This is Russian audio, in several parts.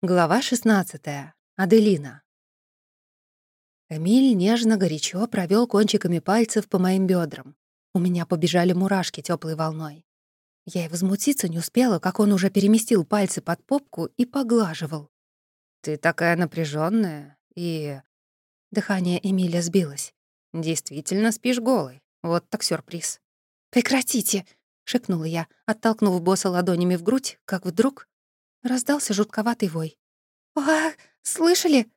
Глава 16. Аделина. Эмиль нежно, горячо провел кончиками пальцев по моим бедрам. У меня побежали мурашки теплой волной. Я и возмутиться не успела, как он уже переместил пальцы под попку и поглаживал. «Ты такая напряженная и...» Дыхание Эмиля сбилось. «Действительно спишь голой. Вот так сюрприз». «Прекратите!» — шикнула я, оттолкнув босса ладонями в грудь, как вдруг Раздался жутковатый вой. «А, слышали?»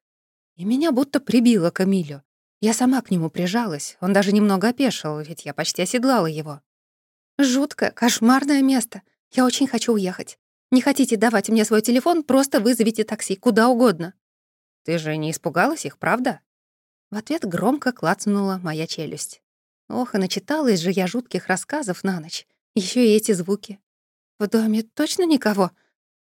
И меня будто прибило к Эмилю. Я сама к нему прижалась, он даже немного опешил, ведь я почти оседлала его. «Жуткое, кошмарное место. Я очень хочу уехать. Не хотите давать мне свой телефон, просто вызовите такси, куда угодно». «Ты же не испугалась их, правда?» В ответ громко клацнула моя челюсть. Ох, и начиталась же я жутких рассказов на ночь. Еще и эти звуки. «В доме точно никого?»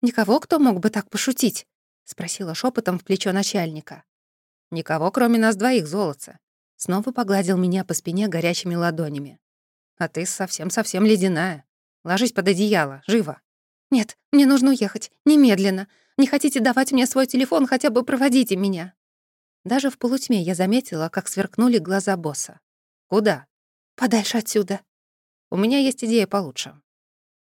«Никого, кто мог бы так пошутить?» — спросила шепотом в плечо начальника. «Никого, кроме нас двоих, золотца». Снова погладил меня по спине горячими ладонями. «А ты совсем-совсем ледяная. Ложись под одеяло, живо». «Нет, мне нужно уехать. Немедленно. Не хотите давать мне свой телефон, хотя бы проводите меня». Даже в полутьме я заметила, как сверкнули глаза босса. «Куда?» «Подальше отсюда». «У меня есть идея получше».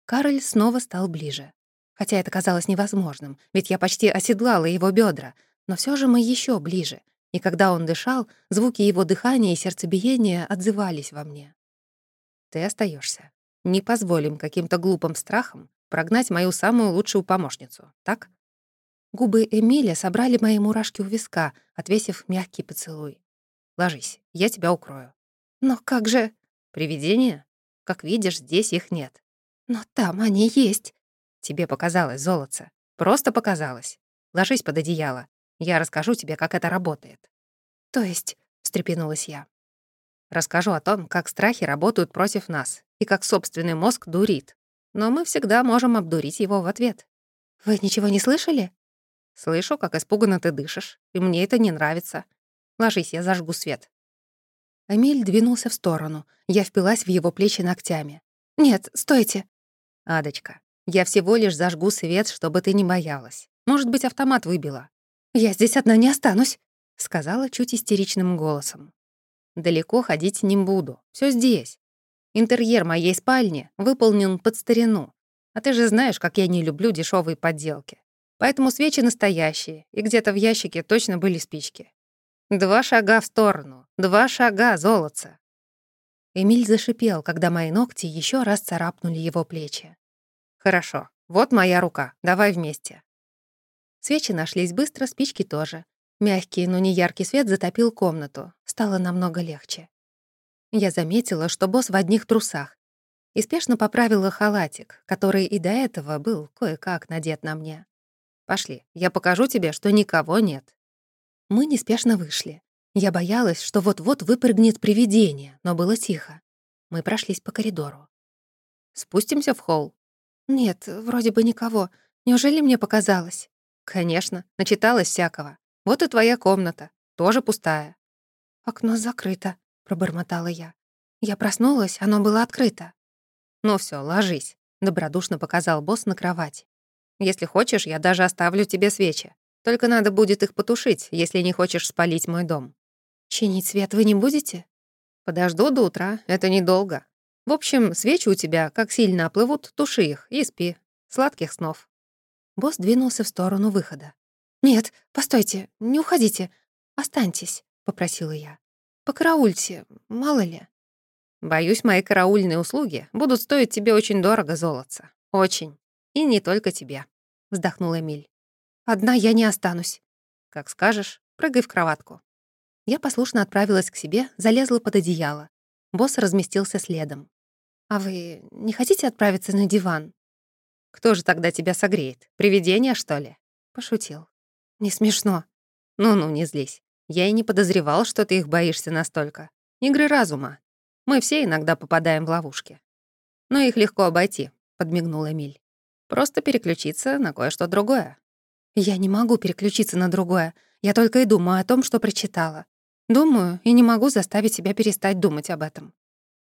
Кароль снова стал ближе хотя это казалось невозможным, ведь я почти оседлала его бедра, но все же мы еще ближе, и когда он дышал, звуки его дыхания и сердцебиения отзывались во мне. «Ты остаешься. Не позволим каким-то глупым страхам прогнать мою самую лучшую помощницу, так?» Губы Эмиля собрали мои мурашки у виска, отвесив мягкий поцелуй. «Ложись, я тебя укрою». «Но как же...» «Привидения? Как видишь, здесь их нет». «Но там они есть», Тебе показалось, золотце. Просто показалось. Ложись под одеяло. Я расскажу тебе, как это работает». «То есть?» — встрепенулась я. «Расскажу о том, как страхи работают против нас и как собственный мозг дурит. Но мы всегда можем обдурить его в ответ». «Вы ничего не слышали?» «Слышу, как испуганно ты дышишь, и мне это не нравится. Ложись, я зажгу свет». Эмиль двинулся в сторону. Я впилась в его плечи ногтями. «Нет, стойте!» «Адочка, я всего лишь зажгу свет, чтобы ты не боялась. Может быть, автомат выбила. Я здесь одна не останусь, сказала чуть истеричным голосом. Далеко ходить не буду. Все здесь. Интерьер моей спальни выполнен под старину. А ты же знаешь, как я не люблю дешевые подделки. Поэтому свечи настоящие, и где-то в ящике точно были спички. Два шага в сторону, два шага, золотца. Эмиль зашипел, когда мои ногти еще раз царапнули его плечи. «Хорошо. Вот моя рука. Давай вместе». Свечи нашлись быстро, спички тоже. Мягкий, но не яркий свет затопил комнату. Стало намного легче. Я заметила, что босс в одних трусах. И спешно поправила халатик, который и до этого был кое-как надет на мне. «Пошли, я покажу тебе, что никого нет». Мы неспешно вышли. Я боялась, что вот-вот выпрыгнет привидение, но было тихо. Мы прошлись по коридору. «Спустимся в холл», «Нет, вроде бы никого. Неужели мне показалось?» «Конечно, начиталась всякого. Вот и твоя комната, тоже пустая». «Окно закрыто», — пробормотала я. Я проснулась, оно было открыто. «Ну все, ложись», — добродушно показал босс на кровати. «Если хочешь, я даже оставлю тебе свечи. Только надо будет их потушить, если не хочешь спалить мой дом». «Чинить свет вы не будете?» «Подожду до утра, это недолго. В общем, свечи у тебя, как сильно оплывут, туши их и спи. Сладких снов». Босс двинулся в сторону выхода. «Нет, постойте, не уходите. Останьтесь», — попросила я. «Покараульте, мало ли». «Боюсь, мои караульные услуги будут стоить тебе очень дорого, золотца. Очень. И не только тебе», — вздохнул Эмиль. «Одна я не останусь». «Как скажешь, прыгай в кроватку». Я послушно отправилась к себе, залезла под одеяло. Босс разместился следом. «А вы не хотите отправиться на диван?» «Кто же тогда тебя согреет? Привидение, что ли?» Пошутил. «Не смешно». «Ну-ну, не злись. Я и не подозревал, что ты их боишься настолько. Игры разума. Мы все иногда попадаем в ловушки. Но их легко обойти», — подмигнул Эмиль. «Просто переключиться на кое-что другое». «Я не могу переключиться на другое. Я только и думаю о том, что прочитала. Думаю, и не могу заставить себя перестать думать об этом.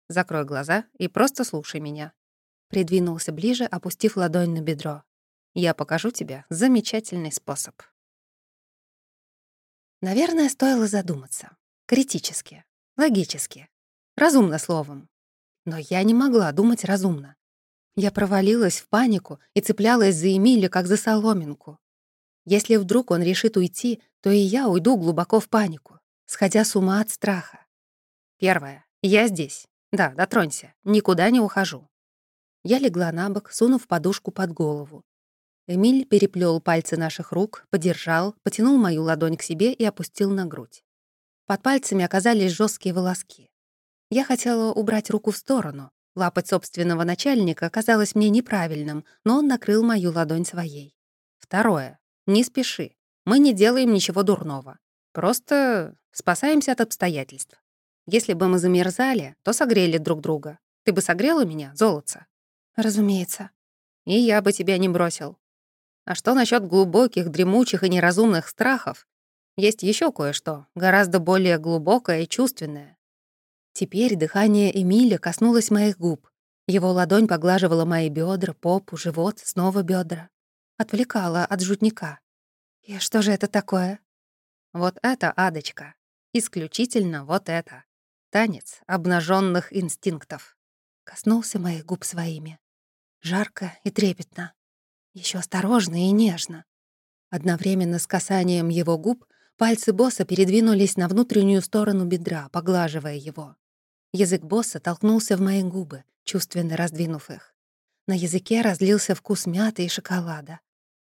Закрой глаза и просто слушай меня». Придвинулся ближе, опустив ладонь на бедро. Я покажу тебе замечательный способ. Наверное, стоило задуматься. Критически, логически, разумно словом. Но я не могла думать разумно. Я провалилась в панику и цеплялась за Эмиля, как за соломинку. Если вдруг он решит уйти, то и я уйду глубоко в панику, сходя с ума от страха. Первое. Я здесь. Да, дотронься. Никуда не ухожу. Я легла на бок, сунув подушку под голову. Эмиль переплел пальцы наших рук, подержал, потянул мою ладонь к себе и опустил на грудь. Под пальцами оказались жесткие волоски. Я хотела убрать руку в сторону. Лапать собственного начальника казалось мне неправильным, но он накрыл мою ладонь своей. Второе. Не спеши. Мы не делаем ничего дурного. Просто спасаемся от обстоятельств. Если бы мы замерзали, то согрели друг друга. Ты бы согрела меня, золотце? Разумеется. И я бы тебя не бросил. А что насчет глубоких, дремучих и неразумных страхов? Есть еще кое-что, гораздо более глубокое и чувственное. Теперь дыхание Эмиля коснулось моих губ. Его ладонь поглаживала мои бедра, попу, живот, снова бедра отвлекала от жутника. «И что же это такое?» «Вот это, Адочка. Исключительно вот это. Танец обнаженных инстинктов». Коснулся моих губ своими. Жарко и трепетно. еще осторожно и нежно. Одновременно с касанием его губ пальцы босса передвинулись на внутреннюю сторону бедра, поглаживая его. Язык босса толкнулся в мои губы, чувственно раздвинув их. На языке разлился вкус мяты и шоколада.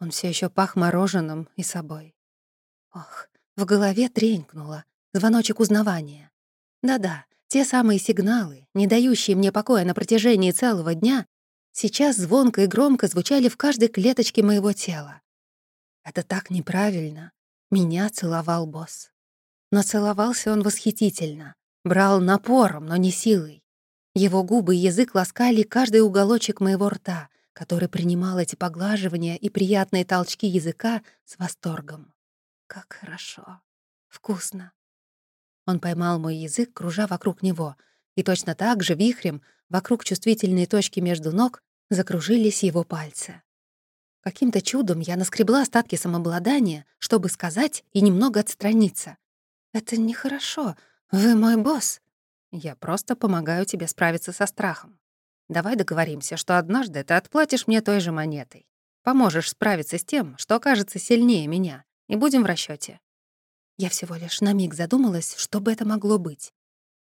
Он все еще пах мороженым и собой. Ох, в голове тренькнуло. Звоночек узнавания. Да-да, те самые сигналы, не дающие мне покоя на протяжении целого дня, сейчас звонко и громко звучали в каждой клеточке моего тела. Это так неправильно. Меня целовал босс. Но целовался он восхитительно. Брал напором, но не силой. Его губы и язык ласкали каждый уголочек моего рта, который принимал эти поглаживания и приятные толчки языка с восторгом. Как хорошо. Вкусно. Он поймал мой язык, кружа вокруг него, и точно так же вихрем вокруг чувствительной точки между ног закружились его пальцы. Каким-то чудом я наскребла остатки самообладания, чтобы сказать и немного отстраниться. «Это нехорошо. Вы мой босс. Я просто помогаю тебе справиться со страхом. Давай договоримся, что однажды ты отплатишь мне той же монетой. Поможешь справиться с тем, что окажется сильнее меня, и будем в расчете. Я всего лишь на миг задумалась, что бы это могло быть.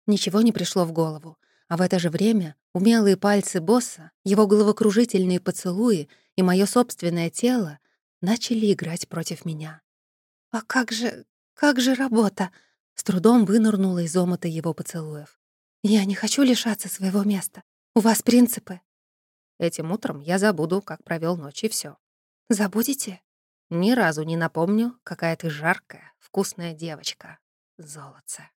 Ничего не пришло в голову, а в это же время умелые пальцы босса, его головокружительные поцелуи и мое собственное тело начали играть против меня. «А как же... как же работа?» С трудом вынырнула из омута его поцелуев. «Я не хочу лишаться своего места. У вас принципы. Этим утром я забуду, как провел ночь, и все. Забудете? Ни разу не напомню, какая ты жаркая, вкусная девочка. Золотце.